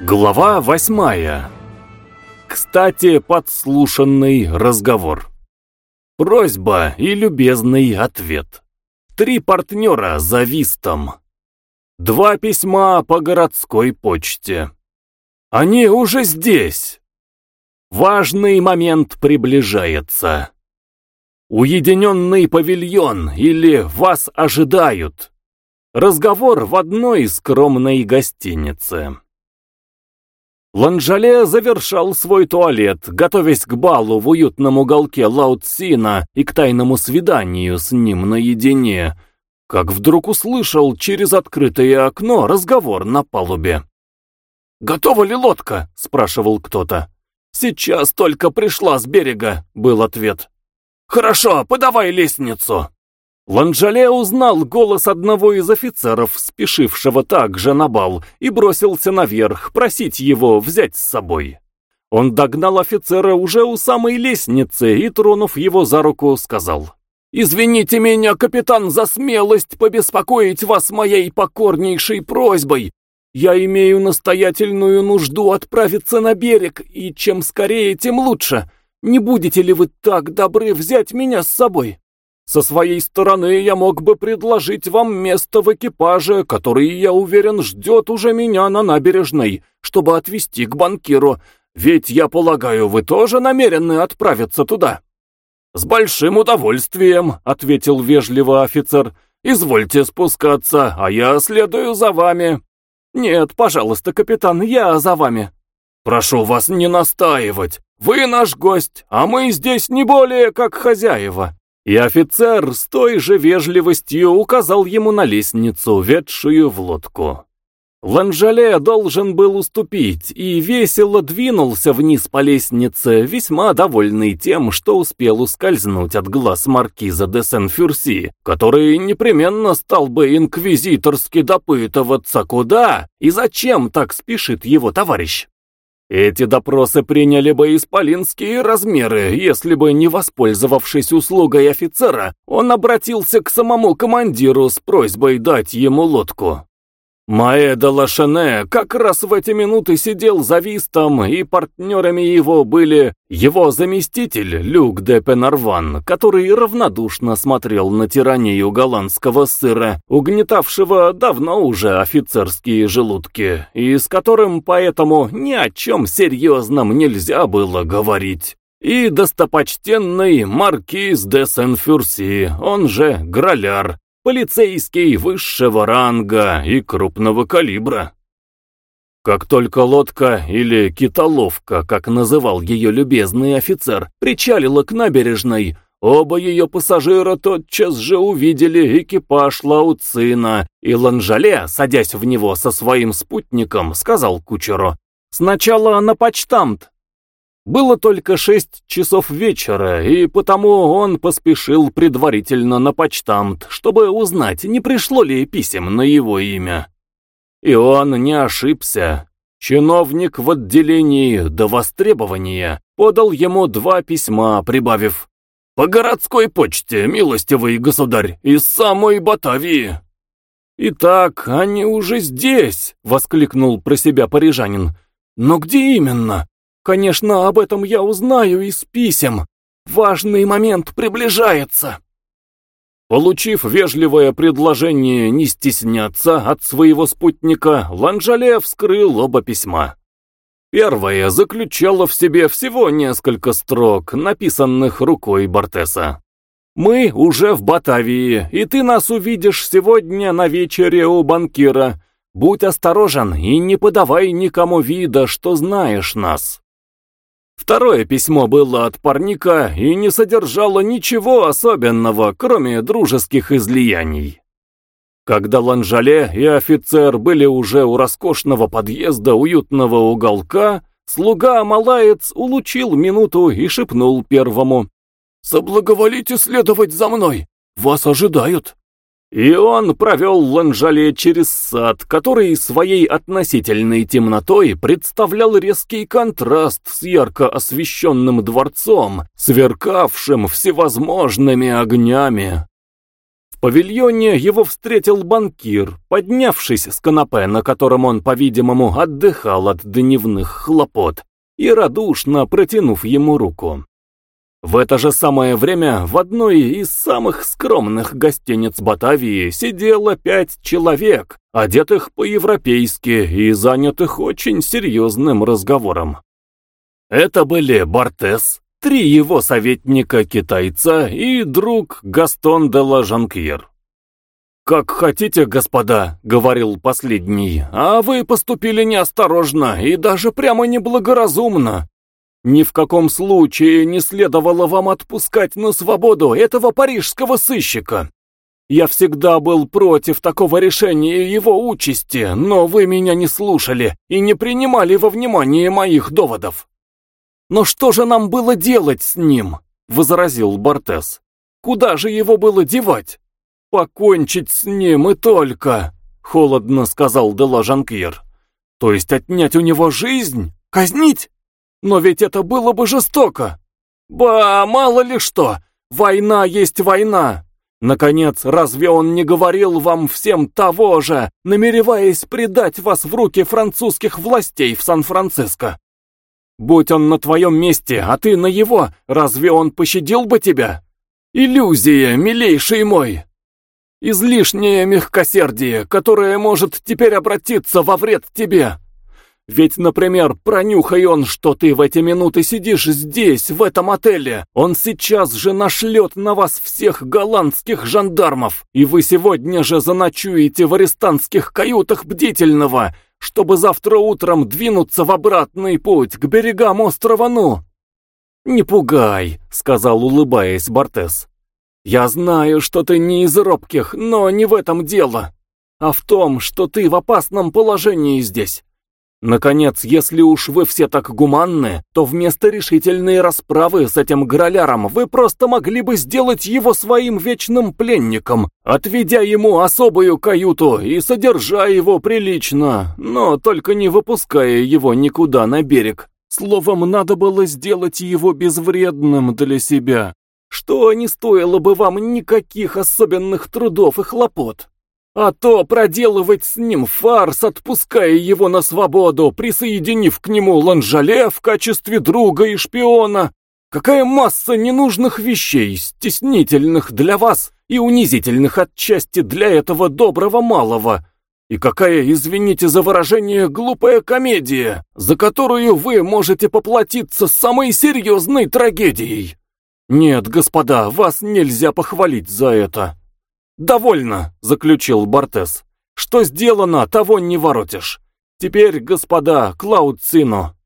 Глава восьмая. Кстати, подслушанный разговор. Просьба и любезный ответ. Три партнера за вистом. Два письма по городской почте. Они уже здесь. Важный момент приближается. Уединенный павильон или вас ожидают. Разговор в одной скромной гостинице. Ланжале завершал свой туалет, готовясь к балу в уютном уголке Лаутсина и к тайному свиданию с ним наедине, как вдруг услышал через открытое окно разговор на палубе. «Готова ли лодка?» — спрашивал кто-то. «Сейчас только пришла с берега», — был ответ. «Хорошо, подавай лестницу». Ланжале узнал голос одного из офицеров, спешившего также на бал, и бросился наверх, просить его взять с собой. Он догнал офицера уже у самой лестницы и, тронув его за руку, сказал, «Извините меня, капитан, за смелость побеспокоить вас моей покорнейшей просьбой. Я имею настоятельную нужду отправиться на берег, и чем скорее, тем лучше. Не будете ли вы так добры взять меня с собой?» Со своей стороны я мог бы предложить вам место в экипаже, который, я уверен, ждет уже меня на набережной, чтобы отвезти к банкиру, ведь, я полагаю, вы тоже намерены отправиться туда». «С большим удовольствием», — ответил вежливо офицер. «Извольте спускаться, а я следую за вами». «Нет, пожалуйста, капитан, я за вами». «Прошу вас не настаивать. Вы наш гость, а мы здесь не более как хозяева». И офицер с той же вежливостью указал ему на лестницу, ведшую в лодку. Ланжале должен был уступить и весело двинулся вниз по лестнице, весьма довольный тем, что успел ускользнуть от глаз маркиза де Сен-Фюрси, который непременно стал бы инквизиторски допытываться, куда и зачем так спешит его товарищ. Эти допросы приняли бы исполинские размеры, если бы, не воспользовавшись услугой офицера, он обратился к самому командиру с просьбой дать ему лодку. Маэда Лашене как раз в эти минуты сидел за вистом, и партнерами его были его заместитель Люк де Пенарван, который равнодушно смотрел на тиранию голландского сыра, угнетавшего давно уже офицерские желудки, и с которым поэтому ни о чем серьезном нельзя было говорить. И достопочтенный маркиз де Сен-Фюрси, он же Граляр, полицейский высшего ранга и крупного калибра. Как только лодка или китоловка, как называл ее любезный офицер, причалила к набережной, оба ее пассажира тотчас же увидели экипаж Лауцина, и Ланжале, садясь в него со своим спутником, сказал кучеру, «Сначала на почтамт, было только шесть часов вечера, и потому он поспешил предварительно на почтамт, чтобы узнать, не пришло ли писем на его имя. И он не ошибся. Чиновник в отделении до востребования подал ему два письма, прибавив «По городской почте, милостивый государь, из самой Батавии». «Итак, они уже здесь!» — воскликнул про себя парижанин. «Но где именно?» Конечно, об этом я узнаю из писем. Важный момент приближается. Получив вежливое предложение не стесняться от своего спутника, Ланжале вскрыл оба письма. Первое заключало в себе всего несколько строк, написанных рукой Бортеса. «Мы уже в Батавии, и ты нас увидишь сегодня на вечере у банкира. Будь осторожен и не подавай никому вида, что знаешь нас. Второе письмо было от парника и не содержало ничего особенного, кроме дружеских излияний. Когда Ланжале и офицер были уже у роскошного подъезда уютного уголка, слуга-малаец улучил минуту и шепнул первому. «Соблаговолите следовать за мной! Вас ожидают!» И он провел Ланжале через сад, который своей относительной темнотой представлял резкий контраст с ярко освещенным дворцом, сверкавшим всевозможными огнями. В павильоне его встретил банкир, поднявшись с канапе, на котором он, по-видимому, отдыхал от дневных хлопот, и радушно протянув ему руку. В это же самое время в одной из самых скромных гостиниц Батавии сидело пять человек, одетых по-европейски и занятых очень серьезным разговором. Это были Бортес, три его советника-китайца и друг Гастон де ла Жанкьер. «Как хотите, господа», — говорил последний, — «а вы поступили неосторожно и даже прямо неблагоразумно. Ни в каком случае не следовало вам отпускать на свободу этого парижского сыщика. Я всегда был против такого решения его участи, но вы меня не слушали и не принимали во внимание моих доводов. Но что же нам было делать с ним? возразил Бортес. Куда же его было девать? Покончить с ним и только, холодно сказал Дела Жанкьер. То есть отнять у него жизнь? Казнить? Но ведь это было бы жестоко. Ба, мало ли что, война есть война. Наконец, разве он не говорил вам всем того же, намереваясь предать вас в руки французских властей в Сан-Франциско? Будь он на твоем месте, а ты на его, разве он пощадил бы тебя? Иллюзия, милейший мой! Излишнее мягкосердие, которое может теперь обратиться во вред тебе. Ведь, например, пронюхай он, что ты в эти минуты сидишь здесь, в этом отеле. Он сейчас же нашлет на вас всех голландских жандармов, и вы сегодня же заночуете в арестантских каютах бдительного, чтобы завтра утром двинуться в обратный путь к берегам острова Ну. «Не пугай», — сказал, улыбаясь Бортес. «Я знаю, что ты не из робких, но не в этом дело, а в том, что ты в опасном положении здесь. Наконец, если уж вы все так гуманны, то вместо решительной расправы с этим граляром вы просто могли бы сделать его своим вечным пленником, отведя ему особую каюту и содержа его прилично, но только не выпуская его никуда на берег. Словом, надо было сделать его безвредным для себя, что не стоило бы вам никаких особенных трудов и хлопот. А то проделывать с ним фарс, отпуская его на свободу, присоединив к нему Ланжале в качестве друга и шпиона. Какая масса ненужных вещей, стеснительных для вас и унизительных отчасти для этого доброго малого. И какая, извините за выражение, глупая комедия, за которую вы можете поплатиться самой серьезной трагедией. Нет, господа, вас нельзя похвалить за это. «Довольно», — заключил Бортес. «Что сделано, того не воротишь. Теперь, господа, Клауд Цино,